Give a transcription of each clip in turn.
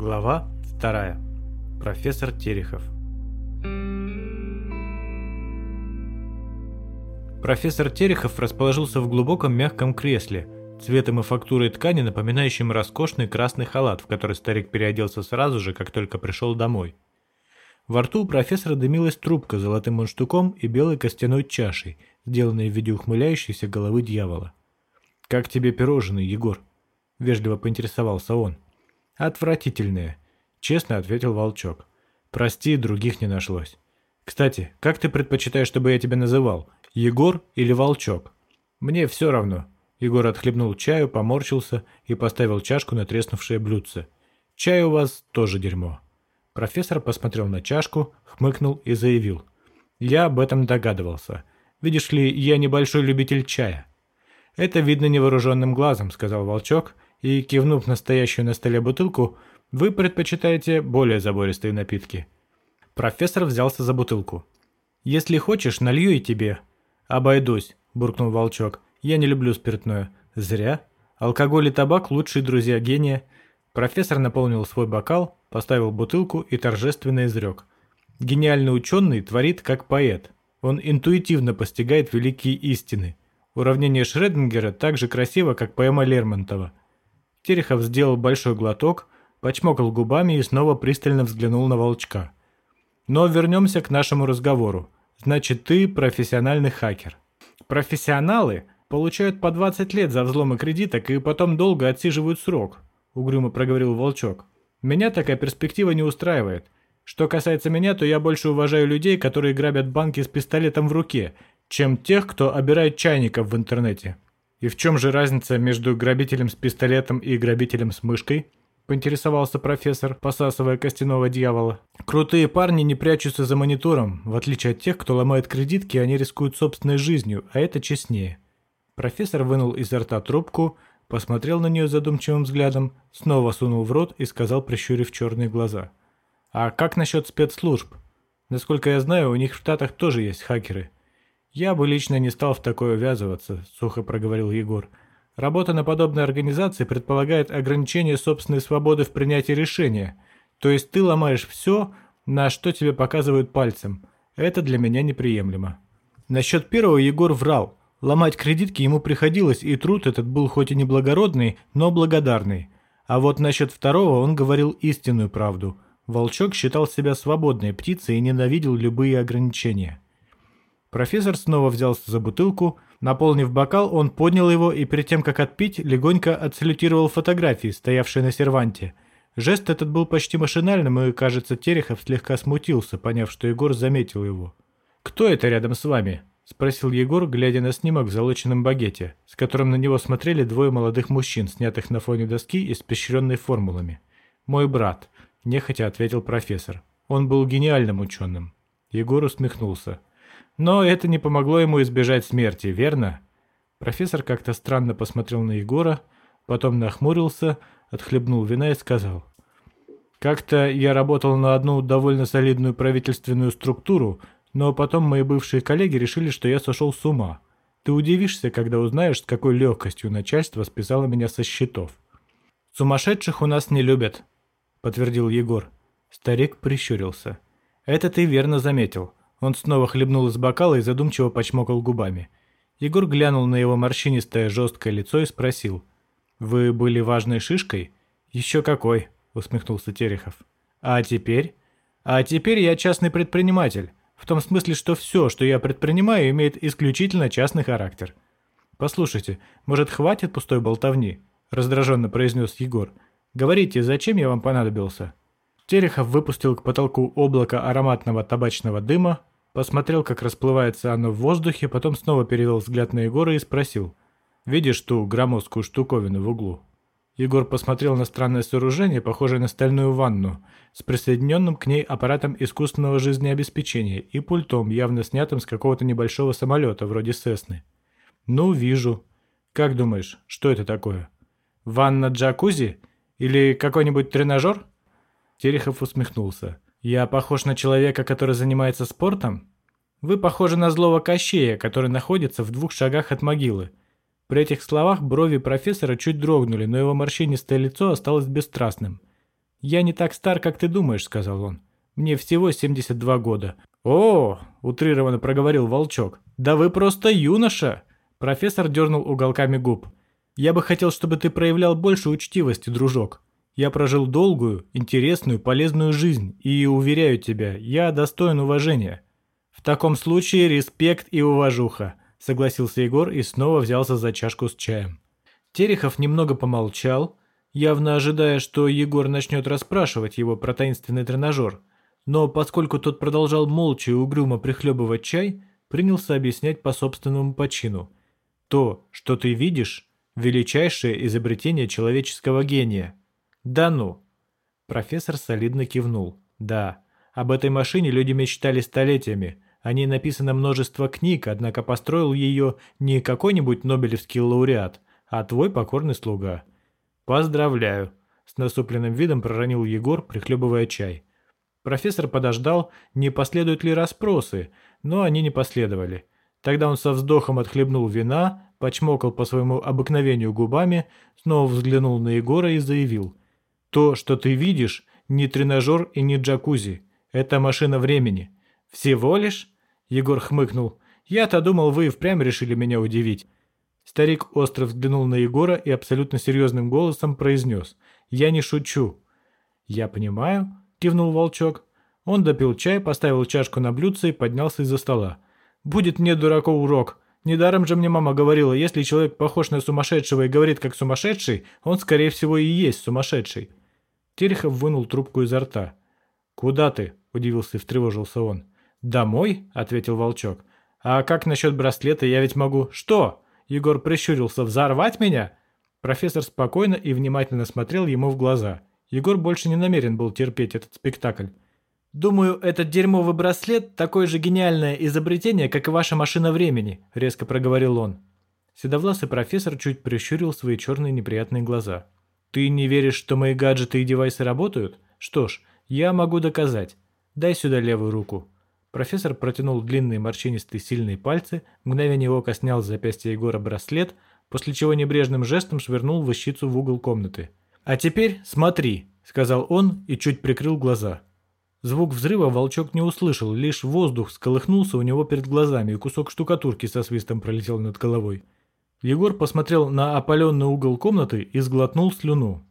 Глава 2. Профессор Терехов. Профессор Терехов расположился в глубоком мягком кресле, цветом и фактурой ткани, напоминающим роскошный красный халат, в который старик переоделся сразу же, как только пришел домой. Во рту у профессора дымилась трубка с золотым мундштуком и белой костяной чашей, сделанной в виде ухмыляющейся головы дьявола. «Как тебе пирожные, Егор?» – вежливо поинтересовался он. «Отвратительные», – честно ответил Волчок. «Прости, других не нашлось. Кстати, как ты предпочитаешь, чтобы я тебя называл? Егор или Волчок?» «Мне все равно». Егор отхлебнул чаю, поморщился и поставил чашку на треснувшее блюдце. «Чай у вас тоже дерьмо». Профессор посмотрел на чашку, хмыкнул и заявил. «Я об этом догадывался. Видишь ли, я небольшой любитель чая». «Это видно невооруженным глазом», — сказал Волчок, и, кивнув настоящую на столе бутылку, «вы предпочитаете более забористые напитки». Профессор взялся за бутылку. «Если хочешь, налью и тебе». «Обойдусь», — буркнул Волчок. «Я не люблю спиртное». «Зря. Алкоголь и табак — лучшие друзья гения». Профессор наполнил свой бокал, поставил бутылку и торжественно изрек. Гениальный ученый творит как поэт. Он интуитивно постигает великие истины. Уравнение Шреддингера так же красиво, как поэма Лермонтова. Терехов сделал большой глоток, почмокал губами и снова пристально взглянул на волчка. Но вернемся к нашему разговору. Значит, ты профессиональный хакер. Профессионалы получают по 20 лет за взломы кредиток и потом долго отсиживают срок, угрюмо проговорил волчок. Меня такая перспектива не устраивает. Что касается меня, то я больше уважаю людей, которые грабят банки с пистолетом в руке, чем тех, кто обирает чайников в интернете. И в чем же разница между грабителем с пистолетом и грабителем с мышкой? Поинтересовался профессор, посасывая костяного дьявола. Крутые парни не прячутся за монитором. В отличие от тех, кто ломает кредитки, они рискуют собственной жизнью, а это честнее. Профессор вынул изо рта трубку, посмотрел на нее задумчивым взглядом, снова сунул в рот и сказал, прищурив черные глаза. «А как насчет спецслужб? Насколько я знаю, у них в Штатах тоже есть хакеры». «Я бы лично не стал в такое ввязываться», – сухо проговорил Егор. «Работа на подобной организации предполагает ограничение собственной свободы в принятии решения. То есть ты ломаешь все, на что тебе показывают пальцем. Это для меня неприемлемо». Насчет первого Егор врал. Ломать кредитки ему приходилось, и труд этот был хоть и не благородный, но благодарный. А вот насчет второго он говорил истинную правду. Волчок считал себя свободной птицей и ненавидел любые ограничения. Профессор снова взялся за бутылку. Наполнив бокал, он поднял его и перед тем, как отпить, легонько отсалютировал фотографии, стоявшие на серванте. Жест этот был почти машинальным, и, кажется, Терехов слегка смутился, поняв, что Егор заметил его. «Кто это рядом с вами?» – спросил Егор, глядя на снимок в залоченном багете, с которым на него смотрели двое молодых мужчин, снятых на фоне доски, испещренной формулами. «Мой брат», – нехотя ответил профессор. «Он был гениальным ученым». Егор усмехнулся. «Но это не помогло ему избежать смерти, верно?» Профессор как-то странно посмотрел на Егора, потом нахмурился, отхлебнул вина и сказал. «Как-то я работал на одну довольно солидную правительственную структуру, но потом мои бывшие коллеги решили, что я сошел с ума. Ты удивишься, когда узнаешь, с какой легкостью начальство списало меня со счетов. «Сумасшедших у нас не любят», — подтвердил Егор. Старик прищурился. «Это ты верно заметил». Он снова хлебнул из бокала и задумчиво почмокал губами. Егор глянул на его морщинистое жесткое лицо и спросил. «Вы были важной шишкой?» «Еще какой», — усмехнулся Терехов. «А теперь?» «А теперь я частный предприниматель. В том смысле, что все, что я предпринимаю, имеет исключительно частный характер. «Послушайте, может, хватит пустой болтовни?» – раздраженно произнес Егор. «Говорите, зачем я вам понадобился?» Терехов выпустил к потолку облако ароматного табачного дыма, посмотрел, как расплывается оно в воздухе, потом снова перевел взгляд на Егора и спросил. «Видишь ту громоздкую штуковину в углу?» Егор посмотрел на странное сооружение, похожее на стальную ванну, с присоединенным к ней аппаратом искусственного жизнеобеспечения и пультом, явно снятым с какого-то небольшого самолета, вроде Сесны. «Ну, вижу. Как думаешь, что это такое? Ванна-джакузи? Или какой-нибудь тренажер?» Терехов усмехнулся. «Я похож на человека, который занимается спортом? Вы похожи на злого кощея, который находится в двух шагах от могилы. При этих словах брови профессора чуть дрогнули, но его морщинистое лицо осталось бесстрастным. «Я не так стар, как ты думаешь», — сказал он. «Мне всего 72 года». «О!» — утрированно проговорил Волчок. «Да вы просто юноша!» Профессор дернул уголками губ. «Я бы хотел, чтобы ты проявлял больше учтивости, дружок. Я прожил долгую, интересную, полезную жизнь, и, уверяю тебя, я достоин уважения». «В таком случае респект и уважуха», — согласился Егор и снова взялся за чашку с чаем. Терехов немного помолчал, явно ожидая, что Егор начнет расспрашивать его про таинственный тренажер, но поскольку тот продолжал молча и угрюмо прихлебывать чай, принялся объяснять по собственному почину. То, что ты видишь, величайшее изобретение человеческого гения. Да ну. Профессор солидно кивнул. Да, об этой машине люди мечтали столетиями. О ней написано множество книг, однако построил ее не какой-нибудь нобелевский лауреат, а твой покорный слуга. Поздравляю. С насупленным видом проронил Егор, прихлебывая чай. Профессор подождал, не последуют ли расспросы, но они не последовали. Тогда он со вздохом отхлебнул вина, почмокал по своему обыкновению губами, снова взглянул на Егора и заявил. «То, что ты видишь, не тренажер и не джакузи. Это машина времени». «Всего лишь?» Егор хмыкнул. «Я-то думал, вы впрямь решили меня удивить». Старик остро взглянул на Егора и абсолютно серьезным голосом произнес. «Я не шучу». «Я понимаю», — кивнул Волчок. Он допил чай, поставил чашку на блюдце и поднялся из-за стола. «Будет мне, дураку, урок. Недаром же мне мама говорила, если человек похож на сумасшедшего и говорит как сумасшедший, он, скорее всего, и есть сумасшедший». Терехов вынул трубку изо рта. «Куда ты?» – удивился и встревожился он. «Домой?» – ответил Волчок. «А как насчет браслета? Я ведь могу...» «Что?» – Егор прищурился. «Взорвать меня?» Профессор спокойно и внимательно смотрел ему в глаза. Егор больше не намерен был терпеть этот спектакль. «Думаю, этот дерьмовый браслет – такое же гениальное изобретение, как и ваша машина времени», – резко проговорил он. Седовласый профессор чуть прищурил свои черные неприятные глаза. «Ты не веришь, что мои гаджеты и девайсы работают? Что ж, я могу доказать. Дай сюда левую руку». Профессор протянул длинные морщинистые сильные пальцы, мгновение ока снял с запястья Егора браслет, после чего небрежным жестом швырнул вещицу в угол комнаты. «А теперь смотри», — сказал он и чуть прикрыл глаза. Звук взрыва волчок не услышал, лишь воздух сколыхнулся у него перед глазами, и кусок штукатурки со свистом пролетел над головой. Егор посмотрел на опаленный угол комнаты и сглотнул слюну.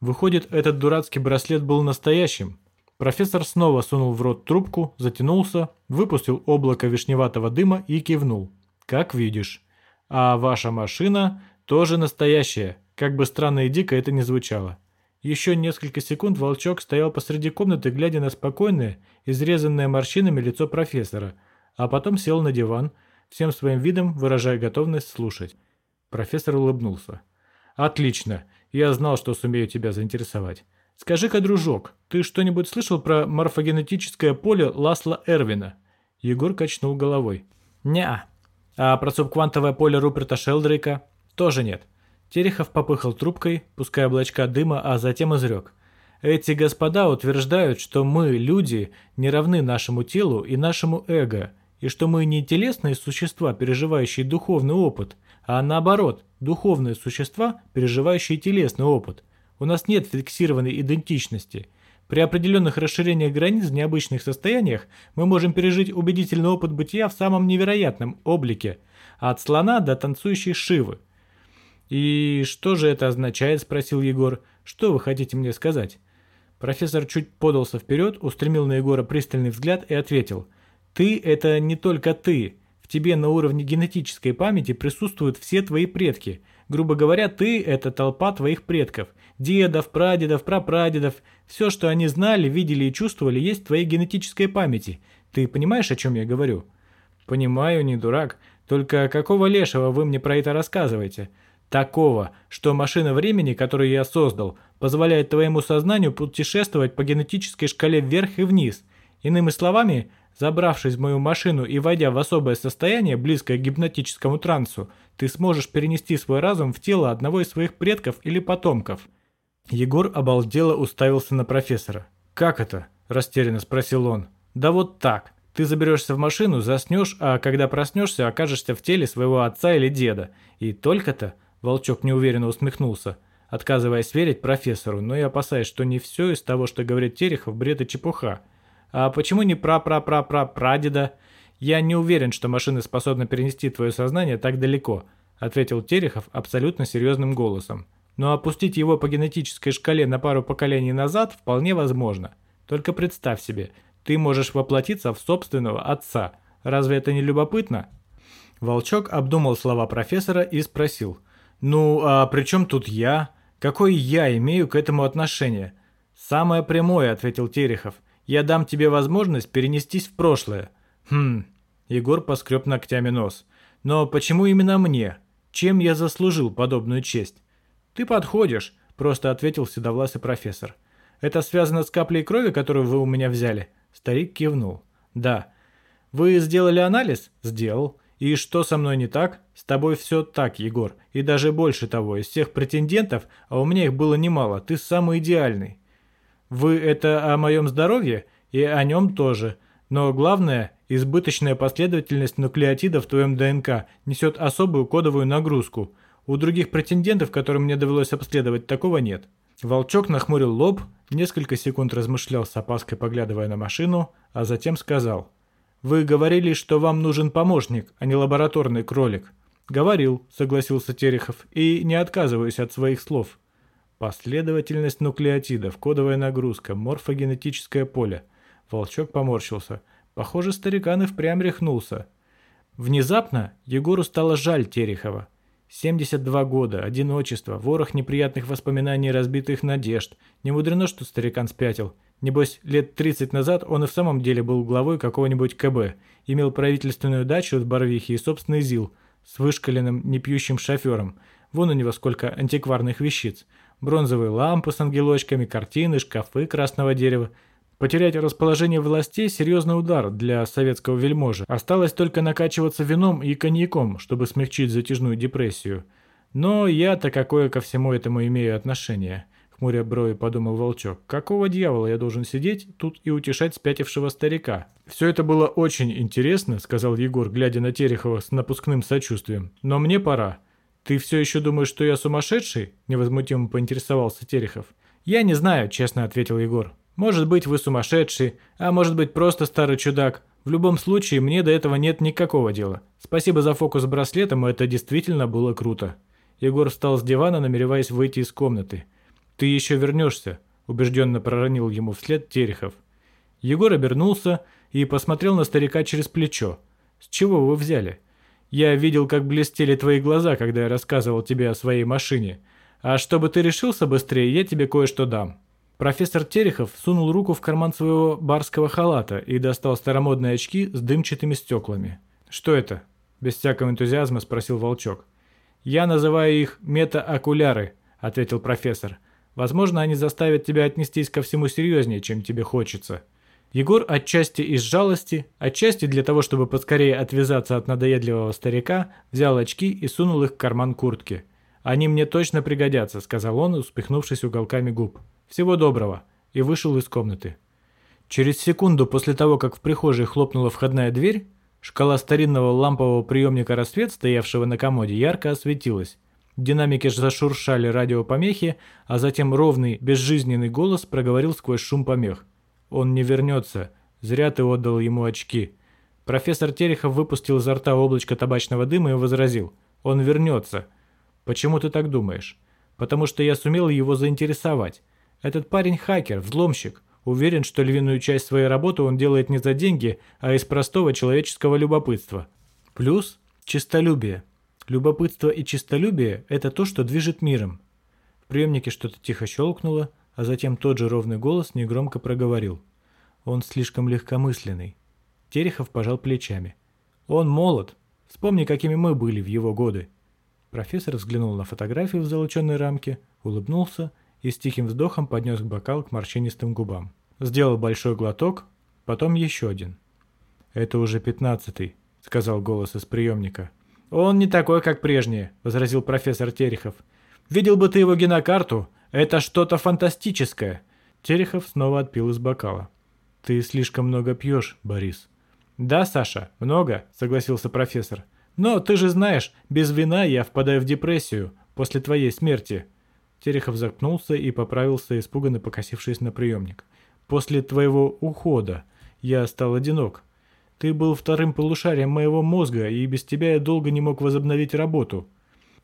Выходит, этот дурацкий браслет был настоящим. Профессор снова сунул в рот трубку, затянулся, выпустил облако вишневатого дыма и кивнул. «Как видишь. А ваша машина тоже настоящая, как бы странно и дико это ни звучало. Еще несколько секунд волчок стоял посреди комнаты, глядя на спокойное, изрезанное морщинами лицо профессора, а потом сел на диван, всем своим видом выражая готовность слушать. Профессор улыбнулся. «Отлично. Я знал, что сумею тебя заинтересовать. Скажи-ка, дружок, ты что-нибудь слышал про морфогенетическое поле Ласла Эрвина?» Егор качнул головой. «Не-а. А про субквантовое поле Руперта Шелдрейка?» «Тоже нет. Терехов попыхал трубкой, пуская облачка дыма, а затем изрек. «Эти господа утверждают, что мы, люди, не равны нашему телу и нашему эго, и что мы не телесные существа, переживающие духовный опыт, а наоборот, духовные существа, переживающие телесный опыт. У нас нет фиксированной идентичности». При определенных расширениях границ в необычных состояниях мы можем пережить убедительный опыт бытия в самом невероятном облике, от слона до танцующей шивы – «И что же это означает?» – спросил Егор. «Что вы хотите мне сказать?» Профессор чуть подался вперед, устремил на Егора пристальный взгляд и ответил. «Ты – это не только ты. В тебе на уровне генетической памяти присутствуют все твои предки. Грубо говоря, ты – это толпа твоих предков. Дедов, прадедов, прапрадедов. Все, что они знали, видели и чувствовали, есть в твоей генетической памяти. Ты понимаешь, о чем я говорю?» «Понимаю, не дурак. Только какого лешего вы мне про это рассказываете?» Такого, что машина времени, которую я создал, позволяет твоему сознанию путешествовать по генетической шкале вверх и вниз. Иными словами, забравшись в мою машину и войдя в особое состояние, близкое к гипнотическому трансу, ты сможешь перенести свой разум в тело одного из своих предков или потомков. Егор обалдело уставился на профессора. «Как это?» – растерянно спросил он. «Да вот так. Ты заберешься в машину, заснешь, а когда проснешься, окажешься в теле своего отца или деда. И только-то Волчок неуверенно усмехнулся. отказываясь верить профессору, но и опасаясь, что не все из того, что говорит Терехов, бред и чепуха. «А почему не пра-пра-пра-пра-прадеда? Я не уверен, что машины способны перенести твое сознание так далеко», ответил Терехов абсолютно серьезным голосом. «Но опустить его по генетической шкале на пару поколений назад вполне возможно. Только представь себе, ты можешь воплотиться в собственного отца. Разве это не любопытно?» Волчок обдумал слова профессора и спросил. «Ну, а при чем тут я? Какое я имею к этому отношение?» «Самое прямое», — ответил Терехов. «Я дам тебе возможность перенестись в прошлое». «Хм...» Егор поскреб ногтями нос. «Но почему именно мне? Чем я заслужил подобную честь?» «Ты подходишь», — просто ответил седовласый профессор. «Это связано с каплей крови, которую вы у меня взяли?» Старик кивнул. «Да». «Вы сделали анализ?» «Сделал». «И что со мной не так?» «С тобой все так, Егор. И даже больше того, из всех претендентов, а у меня их было немало, ты самый идеальный». «Вы это о моем здоровье?» «И о нем тоже. Но главное, избыточная последовательность нуклеотидов в твоем ДНК несет особую кодовую нагрузку. У других претендентов, которым мне довелось обследовать, такого нет». Волчок нахмурил лоб, несколько секунд размышлял с опаской, поглядывая на машину, а затем сказал – «Вы говорили, что вам нужен помощник, а не лабораторный кролик». «Говорил», — согласился Терехов, — «и не отказываюсь от своих слов». Последовательность нуклеотидов, кодовая нагрузка, морфогенетическое поле. Волчок поморщился. Похоже, старикан и впрямь рехнулся. Внезапно Егору стало жаль Терехова. 72 года, одиночество, ворох неприятных воспоминаний и разбитых надежд. Не мудрено, что старикан спятил. Небось, лет 30 назад он и в самом деле был главой какого-нибудь КБ, имел правительственную дачу в Барвихе и собственный ЗИЛ с вышкаленным непьющим шофером. Вон у него сколько антикварных вещиц. Бронзовые лампы с ангелочками, картины, шкафы красного дерева. Потерять расположение властей – серьезный удар для советского вельможи. Осталось только накачиваться вином и коньяком, чтобы смягчить затяжную депрессию. Но я-то какое ко всему этому имею отношение хмуря брови подумал Волчок. «Какого дьявола я должен сидеть тут и утешать спятившего старика?» «Все это было очень интересно», — сказал Егор, глядя на Терехова с напускным сочувствием. «Но мне пора». «Ты все еще думаешь, что я сумасшедший?» — невозмутимо поинтересовался Терехов. «Я не знаю», — честно ответил Егор. «Может быть, вы сумасшедший, а может быть, просто старый чудак. В любом случае, мне до этого нет никакого дела. Спасибо за фокус с браслетом, это действительно было круто». Егор встал с дивана, намереваясь выйти из комнаты. «Ты еще вернешься», – убежденно проронил ему вслед Терехов. Егор обернулся и посмотрел на старика через плечо. «С чего вы взяли? Я видел, как блестели твои глаза, когда я рассказывал тебе о своей машине. А чтобы ты решился быстрее, я тебе кое-что дам». Профессор Терехов сунул руку в карман своего барского халата и достал старомодные очки с дымчатыми стеклами. «Что это?» – без всякого энтузиазма спросил Волчок. «Я называю их мета-окуляры», – ответил профессор. Возможно, они заставят тебя отнестись ко всему серьезнее, чем тебе хочется. Егор отчасти из жалости, отчасти для того, чтобы поскорее отвязаться от надоедливого старика, взял очки и сунул их в карман куртки. «Они мне точно пригодятся», — сказал он, успехнувшись уголками губ. «Всего доброго», и вышел из комнаты. Через секунду после того, как в прихожей хлопнула входная дверь, шкала старинного лампового приемника «Рассвет», стоявшего на комоде, ярко осветилась. Динамики зашуршали радиопомехи, а затем ровный, безжизненный голос проговорил сквозь шум помех. «Он не вернется. Зря ты отдал ему очки». Профессор Терехов выпустил изо рта облачко табачного дыма и возразил. «Он вернется». «Почему ты так думаешь?» «Потому что я сумел его заинтересовать. Этот парень хакер, взломщик. Уверен, что львиную часть своей работы он делает не за деньги, а из простого человеческого любопытства. Плюс чистолюбие. Любопытство и честолюбие – это то, что движет миром. В приемнике что-то тихо щелкнуло, а затем тот же ровный голос негромко проговорил. Он слишком легкомысленный. Терехов пожал плечами. Он молод. Вспомни, какими мы были в его годы. Профессор взглянул на фотографию в золоченной рамке, улыбнулся и с тихим вздохом поднес бокал к морщинистым губам. Сделал большой глоток, потом еще один. «Это уже пятнадцатый», — сказал голос из приемника. «Он не такой, как прежний», – возразил профессор Терехов. «Видел бы ты его генокарту. Это что-то фантастическое». Терехов снова отпил из бокала. «Ты слишком много пьешь, Борис». «Да, Саша, много», – согласился профессор. «Но ты же знаешь, без вина я впадаю в депрессию после твоей смерти». Терехов запнулся и поправился, испуганно покосившись на приемник. «После твоего ухода я стал одинок. Ты был вторым полушарием моего мозга, и без тебя я долго не мог возобновить работу.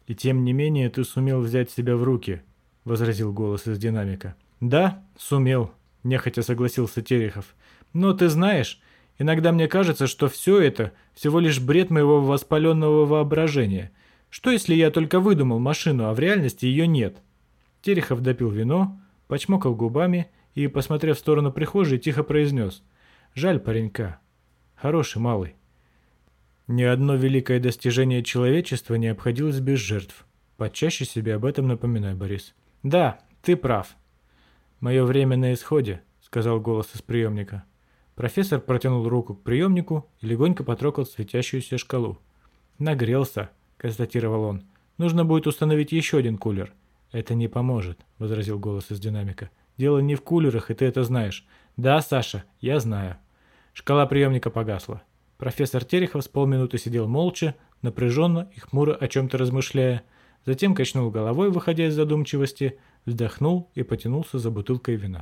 И тем не менее ты сумел взять себя в руки», — возразил голос из динамика. «Да, сумел», — нехотя согласился Терехов. «Но ты знаешь, иногда мне кажется, что все это всего лишь бред моего воспаленного воображения. Что если я только выдумал машину, а в реальности ее нет?» Терехов допил вино, почмокал губами и, посмотрев в сторону прихожей, тихо произнес. «Жаль паренька. Хороший малый». Ни одно великое достижение человечества не обходилось без жертв. Почаще себе об этом напоминай, Борис. «Да, ты прав». «Мое время на исходе», — сказал голос из приемника. Профессор протянул руку к приемнику и легонько потрогал светящуюся шкалу. «Нагрелся», — констатировал он. «Нужно будет установить еще один кулер. «Это не поможет», — возразил голос из динамика. «Дело не в кулерах, и ты это знаешь». «Да, Саша, я знаю». Шкала приемника погасла. Профессор Терехов с полминуты сидел молча, напряженно и хмуро о чем-то размышляя. Затем качнул головой, выходя из задумчивости, вздохнул и потянулся за бутылкой вина.